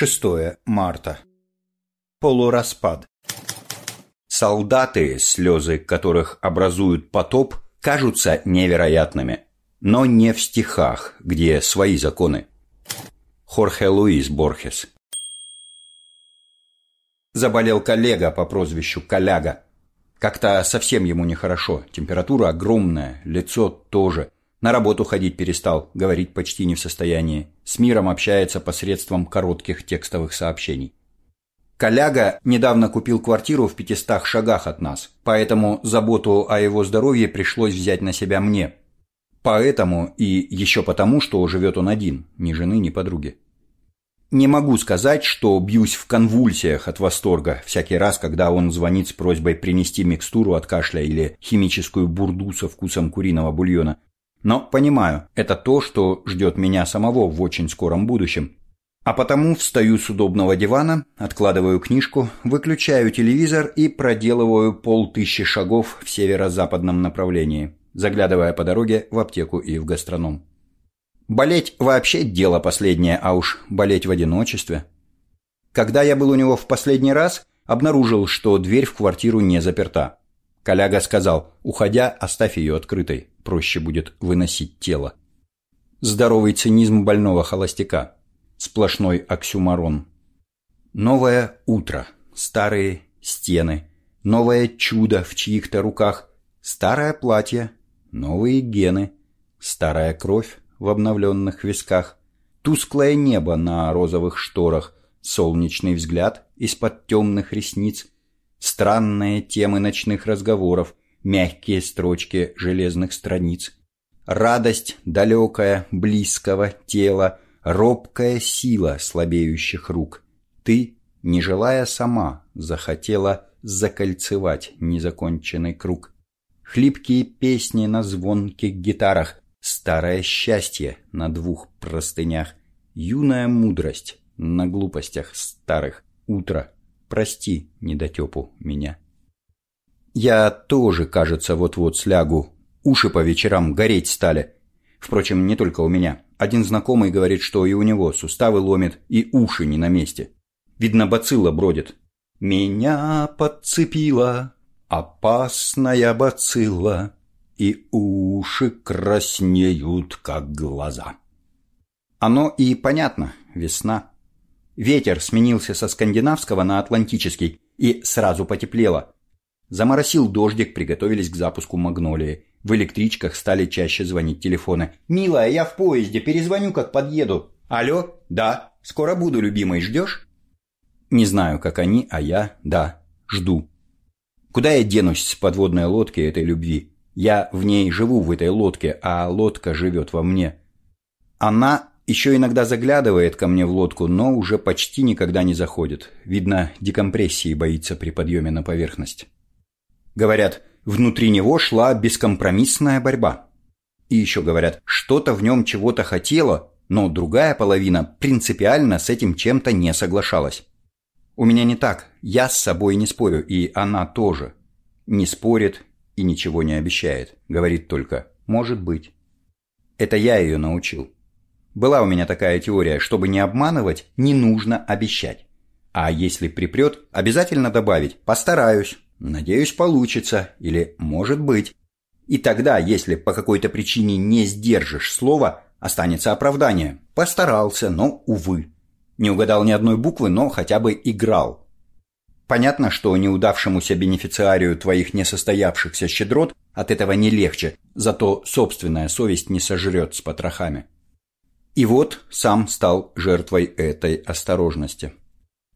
6 марта. Полураспад. Солдаты, слезы которых образуют потоп, кажутся невероятными, но не в стихах, где свои законы. Хорхе Луис Борхес. Заболел коллега по прозвищу Коляга. Как-то совсем ему нехорошо, температура огромная, лицо тоже – на работу ходить перестал, говорить почти не в состоянии. С миром общается посредством коротких текстовых сообщений. Коляга недавно купил квартиру в пятистах шагах от нас, поэтому заботу о его здоровье пришлось взять на себя мне. Поэтому и еще потому, что живет он один, ни жены, ни подруги. Не могу сказать, что бьюсь в конвульсиях от восторга всякий раз, когда он звонит с просьбой принести микстуру от кашля или химическую бурду со вкусом куриного бульона, но понимаю, это то, что ждет меня самого в очень скором будущем. А потому встаю с удобного дивана, откладываю книжку, выключаю телевизор и проделываю полтысячи шагов в северо-западном направлении, заглядывая по дороге в аптеку и в гастроном. Болеть вообще дело последнее, а уж болеть в одиночестве. Когда я был у него в последний раз, обнаружил, что дверь в квартиру не заперта. Коляга сказал, уходя, оставь ее открытой проще будет выносить тело. Здоровый цинизм больного холостяка. Сплошной оксюмарон. Новое утро. Старые стены. Новое чудо в чьих-то руках. Старое платье. Новые гены. Старая кровь в обновленных висках. Тусклое небо на розовых шторах. Солнечный взгляд из-под темных ресниц. Странные темы ночных разговоров – мягкие строчки железных страниц. Радость далекая, близкого тела, робкая сила слабеющих рук. Ты, не желая сама, захотела закольцевать незаконченный круг. Хлипкие песни на звонких гитарах, старое счастье на двух простынях, юная мудрость на глупостях старых, утро, прости недотепу меня. Я тоже, кажется, вот-вот слягу. Уши по вечерам гореть стали. Впрочем, не только у меня. Один знакомый говорит, что и у него суставы ломит, и уши не на месте. Видно, бацилла бродит. Меня подцепила опасная бацилла, и уши краснеют, как глаза. Оно и понятно, весна. Ветер сменился со скандинавского на атлантический, и сразу потеплело. Заморосил дождик, приготовились к запуску магнолии. В электричках стали чаще звонить телефоны. «Милая, я в поезде, перезвоню, как подъеду». «Алло? Да. Скоро буду, любимый, ждешь?» Не знаю, как они, а я, да, жду. Куда я денусь с подводной лодки этой любви? Я в ней живу, в этой лодке, а лодка живет во мне. Она еще иногда заглядывает ко мне в лодку, но уже почти никогда не заходит. Видно, декомпрессии боится при подъеме на поверхность. Говорят, внутри него шла бескомпромиссная борьба. И еще говорят, что-то в нем чего-то хотело, но другая половина принципиально с этим чем-то не соглашалась. У меня не так, я с собой не спорю, и она тоже. Не спорит и ничего не обещает, говорит только «может быть». Это я ее научил. Была у меня такая теория, чтобы не обманывать, не нужно обещать. А если припрет, обязательно добавить «постараюсь». Надеюсь, получится, или может быть. И тогда, если по какой-то причине не сдержишь слова, останется оправдание. Постарался, но, увы. Не угадал ни одной буквы, но хотя бы играл. Понятно, что неудавшемуся бенефициарию твоих несостоявшихся щедрот от этого не легче, зато собственная совесть не сожрет с потрохами. И вот сам стал жертвой этой осторожности.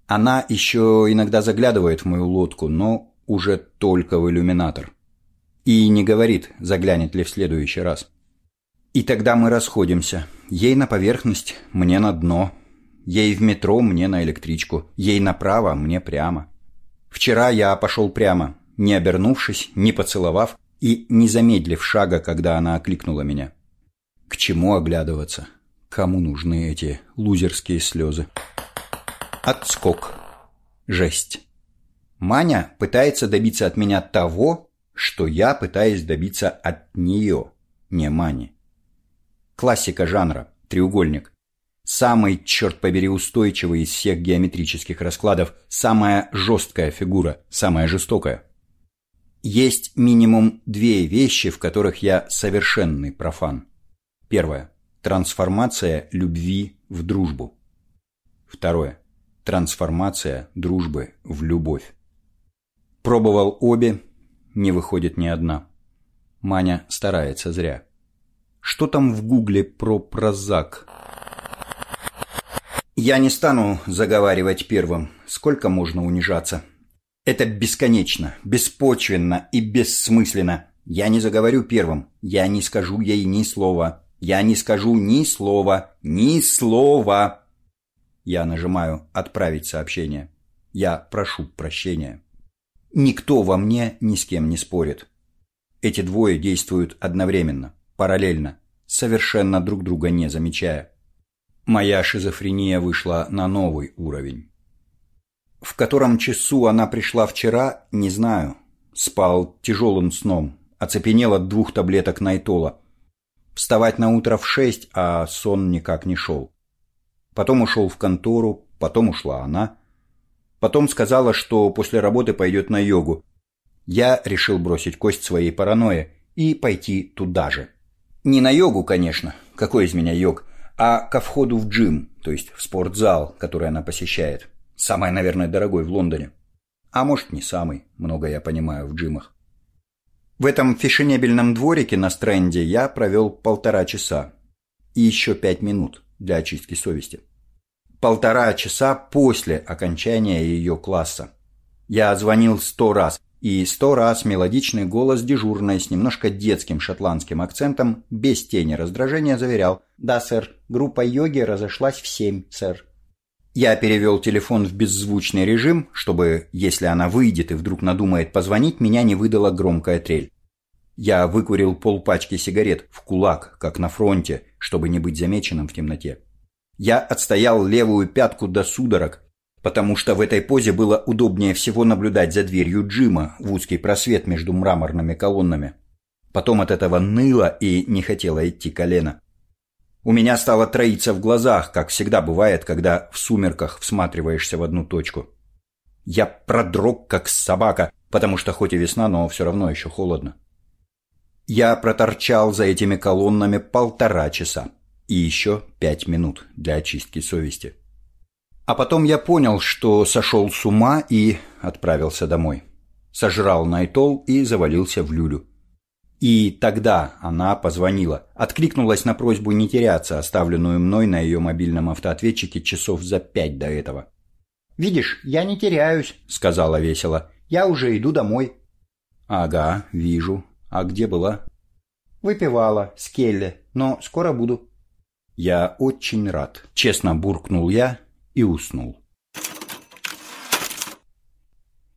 Она еще иногда заглядывает в мою лодку, но уже только в иллюминатор. И не говорит, заглянет ли в следующий раз. И тогда мы расходимся. Ей на поверхность, мне на дно. Ей в метро, мне на электричку. Ей направо, мне прямо. Вчера я пошел прямо, не обернувшись, не поцеловав и не замедлив шага, когда она окликнула меня. К чему оглядываться? Кому нужны эти лузерские слезы? Отскок. Жесть. Маня пытается добиться от меня того, что я пытаюсь добиться от нее, не Мани. Классика жанра, треугольник. Самый, черт побери, устойчивый из всех геометрических раскладов, самая жесткая фигура, самая жестокая. Есть минимум две вещи, в которых я совершенный профан. Первое. Трансформация любви в дружбу. Второе. Трансформация дружбы в любовь. Пробовал обе, не выходит ни одна. Маня старается зря. Что там в гугле про прозак? Я не стану заговаривать первым. Сколько можно унижаться? Это бесконечно, беспочвенно и бессмысленно. Я не заговорю первым. Я не скажу ей ни слова. Я не скажу ни слова. Ни слова. Я нажимаю «Отправить сообщение». Я прошу прощения. Никто во мне ни с кем не спорит. Эти двое действуют одновременно, параллельно, совершенно друг друга не замечая. Моя шизофрения вышла на новый уровень. В котором часу она пришла вчера, не знаю. Спал тяжелым сном, оцепенел от двух таблеток Найтола. Вставать на утро в шесть, а сон никак не шел. Потом ушел в контору, потом ушла она. Потом сказала, что после работы пойдет на йогу. Я решил бросить кость своей паранойи и пойти туда же. Не на йогу, конечно, какой из меня йог, а ко входу в джим, то есть в спортзал, который она посещает. Самый, наверное, дорогой в Лондоне. А может, не самый, много я понимаю в джимах. В этом фешенебельном дворике на стренде я провел полтора часа. И еще пять минут для очистки совести. Полтора часа после окончания ее класса. Я звонил сто раз, и сто раз мелодичный голос дежурной с немножко детским шотландским акцентом без тени раздражения заверял «Да, сэр, группа йоги разошлась в семь, сэр». Я перевел телефон в беззвучный режим, чтобы, если она выйдет и вдруг надумает позвонить, меня не выдала громкая трель. Я выкурил полпачки сигарет в кулак, как на фронте, чтобы не быть замеченным в темноте. Я отстоял левую пятку до судорог, потому что в этой позе было удобнее всего наблюдать за дверью Джима в узкий просвет между мраморными колоннами. Потом от этого ныло и не хотело идти колено. У меня стало троиться в глазах, как всегда бывает, когда в сумерках всматриваешься в одну точку. Я продрог, как собака, потому что хоть и весна, но все равно еще холодно. Я проторчал за этими колоннами полтора часа и еще пять минут для очистки совести. А потом я понял, что сошел с ума и отправился домой. Сожрал Найтол и завалился в люлю. И тогда она позвонила, откликнулась на просьбу не теряться, оставленную мной на ее мобильном автоответчике часов за пять до этого. «Видишь, я не теряюсь», — сказала весело. «Я уже иду домой». «Ага, вижу. А где была?» «Выпивала с Келли, но скоро буду». «Я очень рад», — честно буркнул я и уснул.